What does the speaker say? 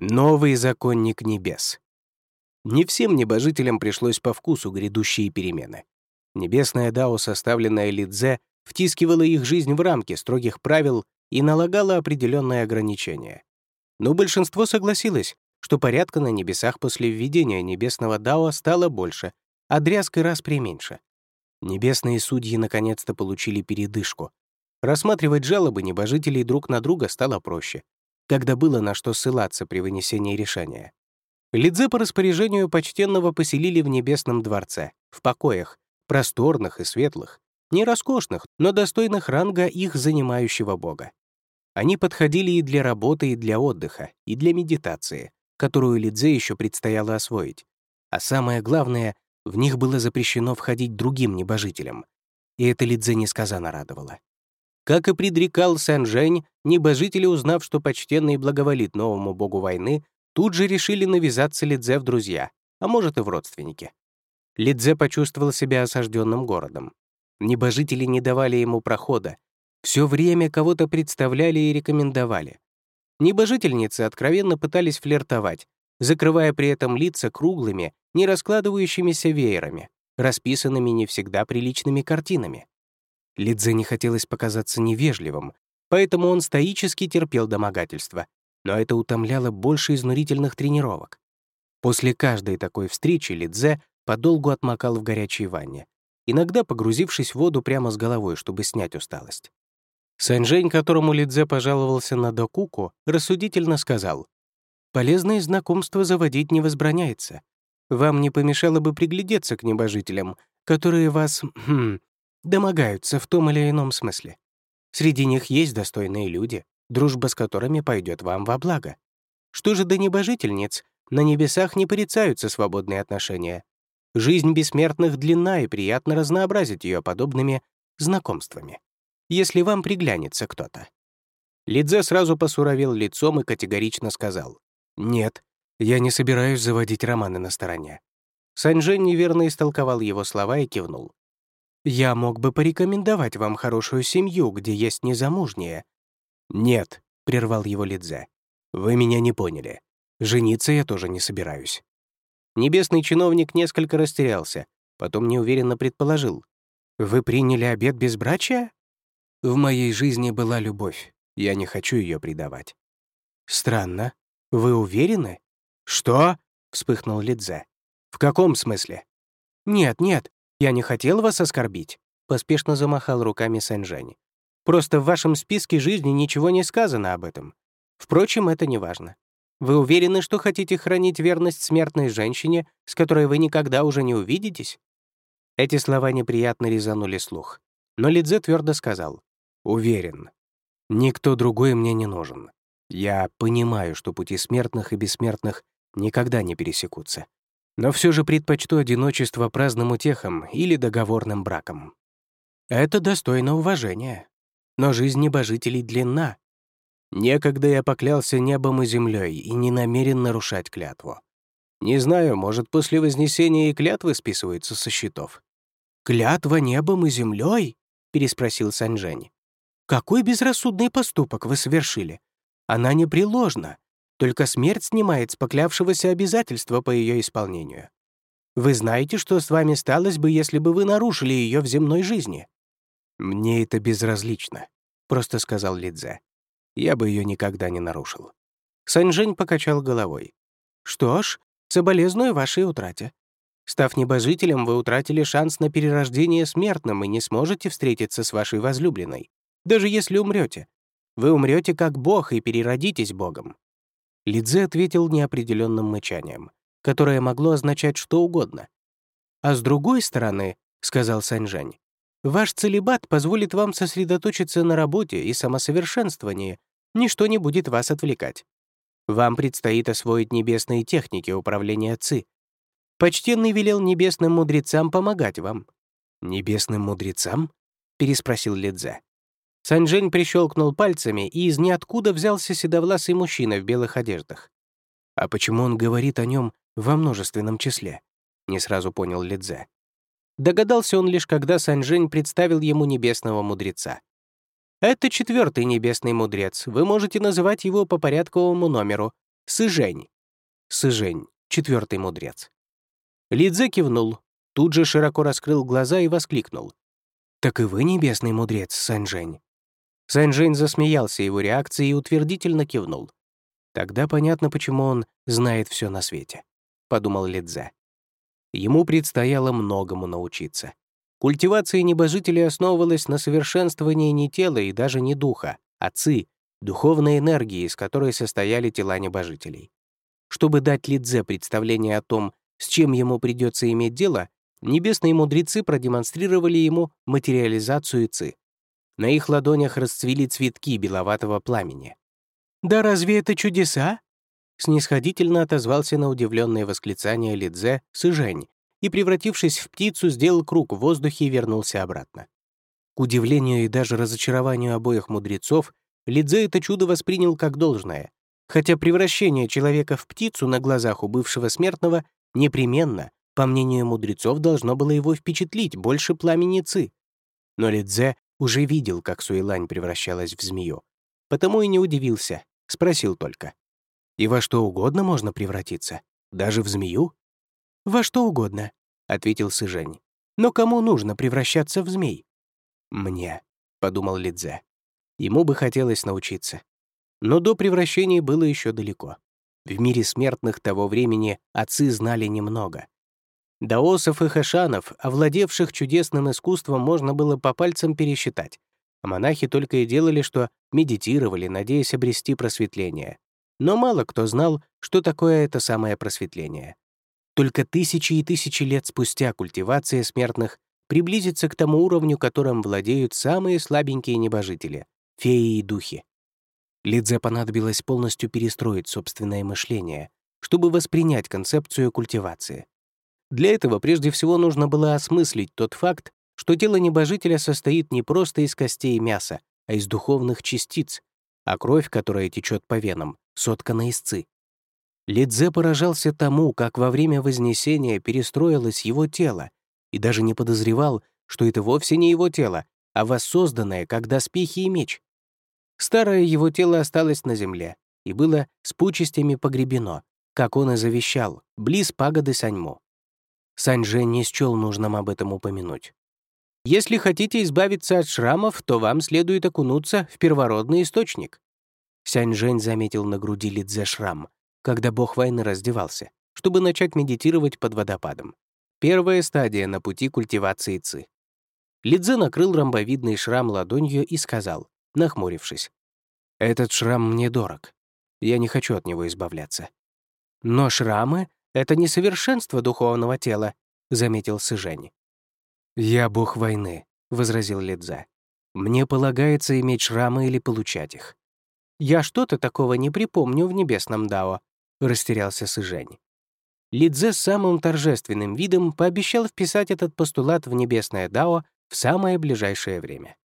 Новый законник небес. Не всем небожителям пришлось по вкусу грядущие перемены. Небесная Дао, составленная Лидзе, втискивала их жизнь в рамки строгих правил и налагала определенные ограничения. Но большинство согласилось, что порядка на небесах после введения небесного Дао стало больше, а дрязг и раз меньше. Небесные судьи наконец-то получили передышку. Рассматривать жалобы небожителей друг на друга стало проще, когда было на что ссылаться при вынесении решения. Лидзе по распоряжению почтенного поселили в Небесном дворце, в покоях, просторных и светлых, не роскошных, но достойных ранга их занимающего бога. Они подходили и для работы, и для отдыха, и для медитации, которую Лидзе еще предстояло освоить. А самое главное, в них было запрещено входить другим небожителям. И это Лидзе несказанно радовало. Как и предрекал Сен-Жень, небожители, узнав, что почтенный благоволит новому богу войны, тут же решили навязаться Лидзе в друзья, а может и в родственники. Лидзе почувствовал себя осажденным городом. Небожители не давали ему прохода, все время кого-то представляли и рекомендовали. Небожительницы откровенно пытались флиртовать, закрывая при этом лица круглыми, не раскладывающимися веерами, расписанными не всегда приличными картинами. Лидзе не хотелось показаться невежливым, поэтому он стоически терпел домогательства, но это утомляло больше изнурительных тренировок. После каждой такой встречи Лидзе подолгу отмокал в горячей ванне, иногда погрузившись в воду прямо с головой, чтобы снять усталость. Саньжень, которому Лидзе пожаловался на Докуку, рассудительно сказал, «Полезные знакомства заводить не возбраняется. Вам не помешало бы приглядеться к небожителям, которые вас, хм, домогаются в том или ином смысле. Среди них есть достойные люди, дружба с которыми пойдет вам во благо. Что же до небожительниц, на небесах не порицаются свободные отношения. Жизнь бессмертных длинна, и приятно разнообразить ее подобными знакомствами, если вам приглянется кто-то. Лидзе сразу посуровел лицом и категорично сказал, «Нет, я не собираюсь заводить романы на стороне». Саньжен неверно истолковал его слова и кивнул. Я мог бы порекомендовать вам хорошую семью, где есть незамужние». «Нет», — прервал его Лидзе. «Вы меня не поняли. Жениться я тоже не собираюсь». Небесный чиновник несколько растерялся, потом неуверенно предположил. «Вы приняли обед безбрачия?» «В моей жизни была любовь. Я не хочу ее предавать». «Странно. Вы уверены?» «Что?» — вспыхнул Лидзе. «В каком смысле?» «Нет, нет, «Я не хотел вас оскорбить», — поспешно замахал руками Сэнь-Жень. «Просто в вашем списке жизни ничего не сказано об этом. Впрочем, это не важно. Вы уверены, что хотите хранить верность смертной женщине, с которой вы никогда уже не увидитесь?» Эти слова неприятно резанули слух. Но Лидзе твердо сказал. «Уверен. Никто другой мне не нужен. Я понимаю, что пути смертных и бессмертных никогда не пересекутся но все же предпочту одиночество праздным утехам или договорным браком. Это достойно уважения. Но жизнь небожителей длинна. Некогда я поклялся небом и землей и не намерен нарушать клятву. Не знаю, может, после Вознесения и клятвы списываются со счетов. «Клятва небом и землей? переспросил Санжень. «Какой безрассудный поступок вы совершили? Она непреложна. Только смерть снимает с поклявшегося обязательства по ее исполнению. Вы знаете, что с вами сталось бы, если бы вы нарушили ее в земной жизни?» «Мне это безразлично», — просто сказал Лидзе. «Я бы ее никогда не нарушил». Саньжень покачал головой. «Что ж, соболезную вашей утрате. Став небожителем, вы утратили шанс на перерождение смертным и не сможете встретиться с вашей возлюбленной, даже если умрете. Вы умрете как бог и переродитесь богом. Лидзе ответил неопределенным мычанием, которое могло означать что угодно. «А с другой стороны», — сказал Саньжань, «ваш целебат позволит вам сосредоточиться на работе и самосовершенствовании, ничто не будет вас отвлекать. Вам предстоит освоить небесные техники управления ЦИ. Почтенный велел небесным мудрецам помогать вам». «Небесным мудрецам?» — переспросил Лидзе. Саньжень прищелкнул пальцами, и из ниоткуда взялся седовласый мужчина в белых одеждах. «А почему он говорит о нем во множественном числе?» — не сразу понял Лидзе. Догадался он лишь, когда Саньжень представил ему небесного мудреца. «Это четвертый небесный мудрец. Вы можете называть его по порядковому номеру. Сыжень. Сыжень, четвертый мудрец. Лидзе кивнул, тут же широко раскрыл глаза и воскликнул. «Так и вы небесный мудрец, Саньжень?» Саньжень засмеялся его реакцией и утвердительно кивнул. «Тогда понятно, почему он знает все на свете», — подумал Лидзе. Ему предстояло многому научиться. Культивация небожителей основывалась на совершенствовании не тела и даже не духа, а ци, духовной энергии, из которой состояли тела небожителей. Чтобы дать Лидзе представление о том, с чем ему придется иметь дело, небесные мудрецы продемонстрировали ему материализацию ци. На их ладонях расцвели цветки беловатого пламени. «Да разве это чудеса?» Снисходительно отозвался на удивленное восклицание Лидзе Сыжень, и, превратившись в птицу, сделал круг в воздухе и вернулся обратно. К удивлению и даже разочарованию обоих мудрецов, Лидзе это чудо воспринял как должное, хотя превращение человека в птицу на глазах у бывшего смертного непременно, по мнению мудрецов, должно было его впечатлить больше пламени Ци. Но Лидзе уже видел, как Суэлань превращалась в змею, потому и не удивился, спросил только. «И во что угодно можно превратиться? Даже в змею?» «Во что угодно», — ответил Сыжень. «Но кому нужно превращаться в змей?» «Мне», — подумал Лидзе. Ему бы хотелось научиться. Но до превращения было еще далеко. В мире смертных того времени отцы знали немного. Даосов и хашанов, овладевших чудесным искусством, можно было по пальцам пересчитать, а монахи только и делали, что медитировали, надеясь обрести просветление. Но мало кто знал, что такое это самое просветление. Только тысячи и тысячи лет спустя культивация смертных приблизится к тому уровню, которым владеют самые слабенькие небожители — феи и духи. Лидзе понадобилось полностью перестроить собственное мышление, чтобы воспринять концепцию культивации. Для этого прежде всего нужно было осмыслить тот факт, что тело небожителя состоит не просто из костей и мяса, а из духовных частиц, а кровь, которая течет по венам, соткана из ци. Лидзе поражался тому, как во время Вознесения перестроилось его тело, и даже не подозревал, что это вовсе не его тело, а воссозданное, как доспехи и меч. Старое его тело осталось на земле и было с пучестями погребено, как он и завещал, близ пагоды Саньму. Саньже не счел нужным об этом упомянуть. Если хотите избавиться от шрамов, то вам следует окунуться в первородный источник. Сянь-Жень заметил на груди Лидзе шрам, когда бог войны раздевался, чтобы начать медитировать под водопадом. Первая стадия на пути культивации ци. Лидзе накрыл ромбовидный шрам ладонью и сказал, нахмурившись, «Этот шрам мне дорог. Я не хочу от него избавляться». «Но шрамы — это несовершенство духовного тела», — заметил Сыжень. «Я бог войны», — возразил Лидзе. «Мне полагается иметь шрамы или получать их». «Я что-то такого не припомню в небесном Дао», — растерялся Сыжень. Лидзе с самым торжественным видом пообещал вписать этот постулат в небесное Дао в самое ближайшее время.